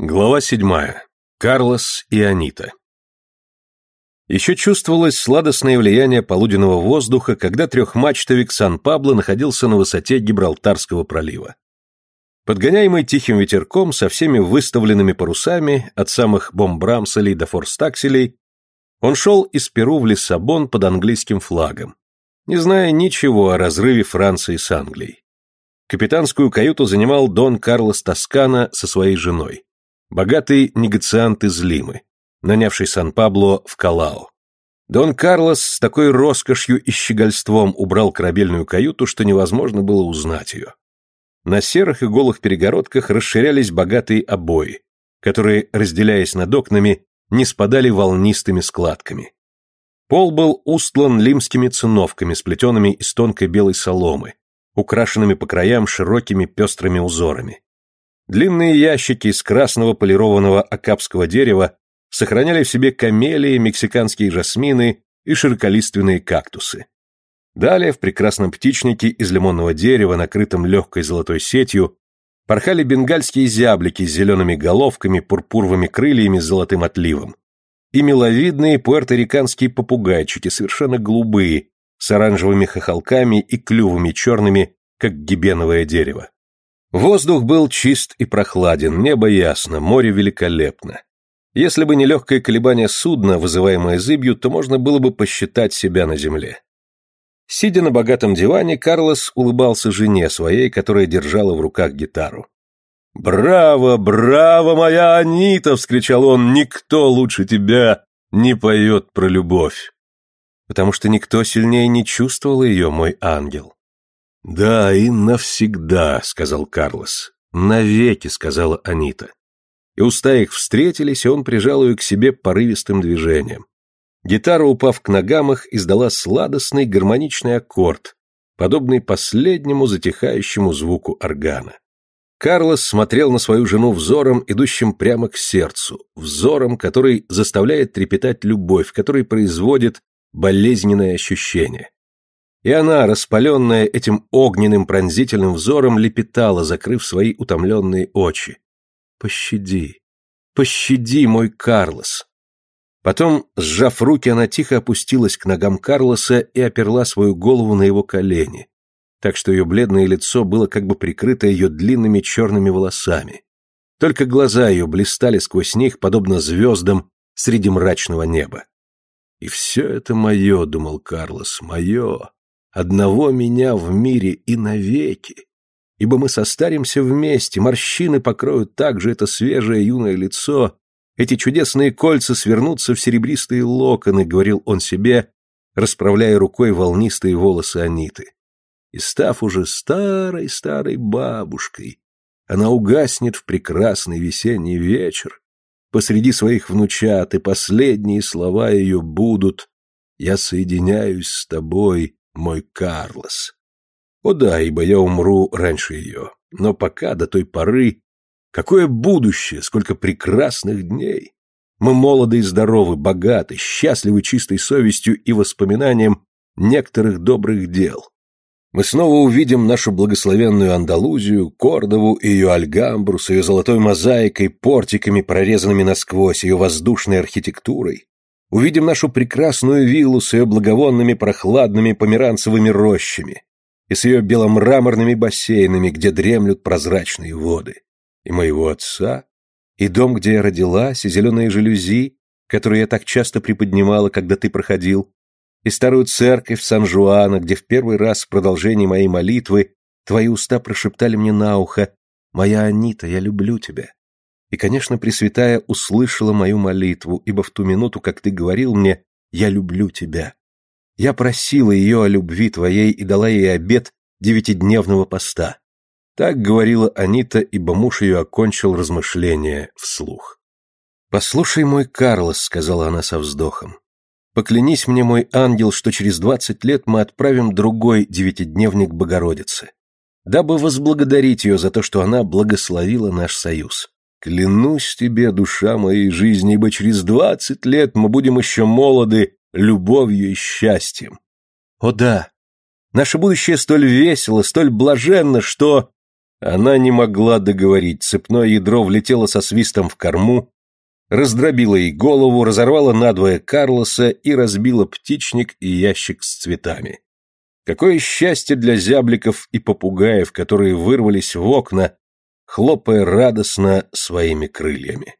Глава седьмая. Карлос и Анита. Еще чувствовалось сладостное влияние полуденного воздуха, когда трехмачтовик Сан-Пабло находился на высоте Гибралтарского пролива. Подгоняемый тихим ветерком со всеми выставленными парусами, от самых бомбрамселей до форстакселей, он шел из Перу в Лиссабон под английским флагом, не зная ничего о разрыве Франции с Англией. Капитанскую каюту занимал Дон Карлос Тоскана со своей женой богатый негациант из Лимы, нанявший Сан-Пабло в Калао. Дон Карлос с такой роскошью и щегольством убрал корабельную каюту, что невозможно было узнать ее. На серых и голых перегородках расширялись богатые обои, которые, разделяясь над окнами, не спадали волнистыми складками. Пол был устлан лимскими циновками, сплетенными из тонкой белой соломы, украшенными по краям широкими пестрыми узорами. Длинные ящики из красного полированного акапского дерева сохраняли в себе камелии, мексиканские жасмины и широколиственные кактусы. Далее в прекрасном птичнике из лимонного дерева, накрытом легкой золотой сетью, порхали бенгальские зяблики с зелеными головками, пурпуровыми крыльями с золотым отливом, и миловидные пуэрториканские попугайчики, совершенно голубые, с оранжевыми хохолками и клювами черными, как гибеновое дерево. Воздух был чист и прохладен, небо ясно, море великолепно. Если бы не легкое колебание судна, вызываемое зыбью, то можно было бы посчитать себя на земле. Сидя на богатом диване, Карлос улыбался жене своей, которая держала в руках гитару. «Браво, браво, моя Анита!» — вскричал он. «Никто лучше тебя не поет про любовь!» «Потому что никто сильнее не чувствовал ее, мой ангел. «Да, и навсегда», — сказал Карлос. «Навеки», — сказала Анита. И уста их встретились, и он прижал ее к себе порывистым движением. Гитара, упав к ногам их, издала сладостный гармоничный аккорд, подобный последнему затихающему звуку органа. Карлос смотрел на свою жену взором, идущим прямо к сердцу, взором, который заставляет трепетать любовь, который производит болезненное ощущение. И она, распаленная этим огненным пронзительным взором, лепетала, закрыв свои утомленные очи. «Пощади, пощади, мой Карлос!» Потом, сжав руки, она тихо опустилась к ногам Карлоса и оперла свою голову на его колени, так что ее бледное лицо было как бы прикрыто ее длинными черными волосами. Только глаза ее блистали сквозь них, подобно звездам среди мрачного неба. «И все это мое», — думал Карлос, — «мое одного меня в мире и навеки. Ибо мы состаримся вместе, морщины покроют также это свежее юное лицо, эти чудесные кольца свернутся в серебристые локоны, говорил он себе, расправляя рукой волнистые волосы Аниты. И став уже старой-старой бабушкой, она угаснет в прекрасный весенний вечер. Посреди своих внучат, и последние слова ее будут «Я соединяюсь с тобой, мой Карлос. О да, ибо я умру раньше ее. Но пока, до той поры, какое будущее, сколько прекрасных дней. Мы молоды и здоровы, богаты, счастливы чистой совестью и воспоминанием некоторых добрых дел. Мы снова увидим нашу благословенную Андалузию, Кордову и ее Альгамбру с ее золотой мозаикой, портиками, прорезанными насквозь, ее воздушной архитектурой. Увидим нашу прекрасную виллу с ее благовонными прохладными померанцевыми рощами и с ее беломраморными бассейнами, где дремлют прозрачные воды. И моего отца, и дом, где я родилась, и зеленые жалюзи, которые я так часто приподнимала, когда ты проходил, и старую церковь Сан-Жуана, где в первый раз в продолжении моей молитвы твои уста прошептали мне на ухо «Моя Анита, я люблю тебя». И, конечно, Пресвятая услышала мою молитву, ибо в ту минуту, как ты говорил мне «Я люблю тебя», я просила ее о любви твоей и дала ей обет девятидневного поста. Так говорила Анита, ибо муж ее окончил размышления вслух. «Послушай, мой Карлос», — сказала она со вздохом, — «поклянись мне, мой ангел, что через двадцать лет мы отправим другой девятидневник Богородицы, дабы возблагодарить ее за то, что она благословила наш союз. Клянусь тебе, душа моей жизни, ибо через двадцать лет мы будем еще молоды любовью и счастьем. О да, наше будущее столь весело, столь блаженно, что... Она не могла договорить, цепное ядро влетело со свистом в корму, раздробило ей голову, разорвало надвое Карлоса и разбило птичник и ящик с цветами. Какое счастье для зябликов и попугаев, которые вырвались в окна, хлопая радостно своими крыльями.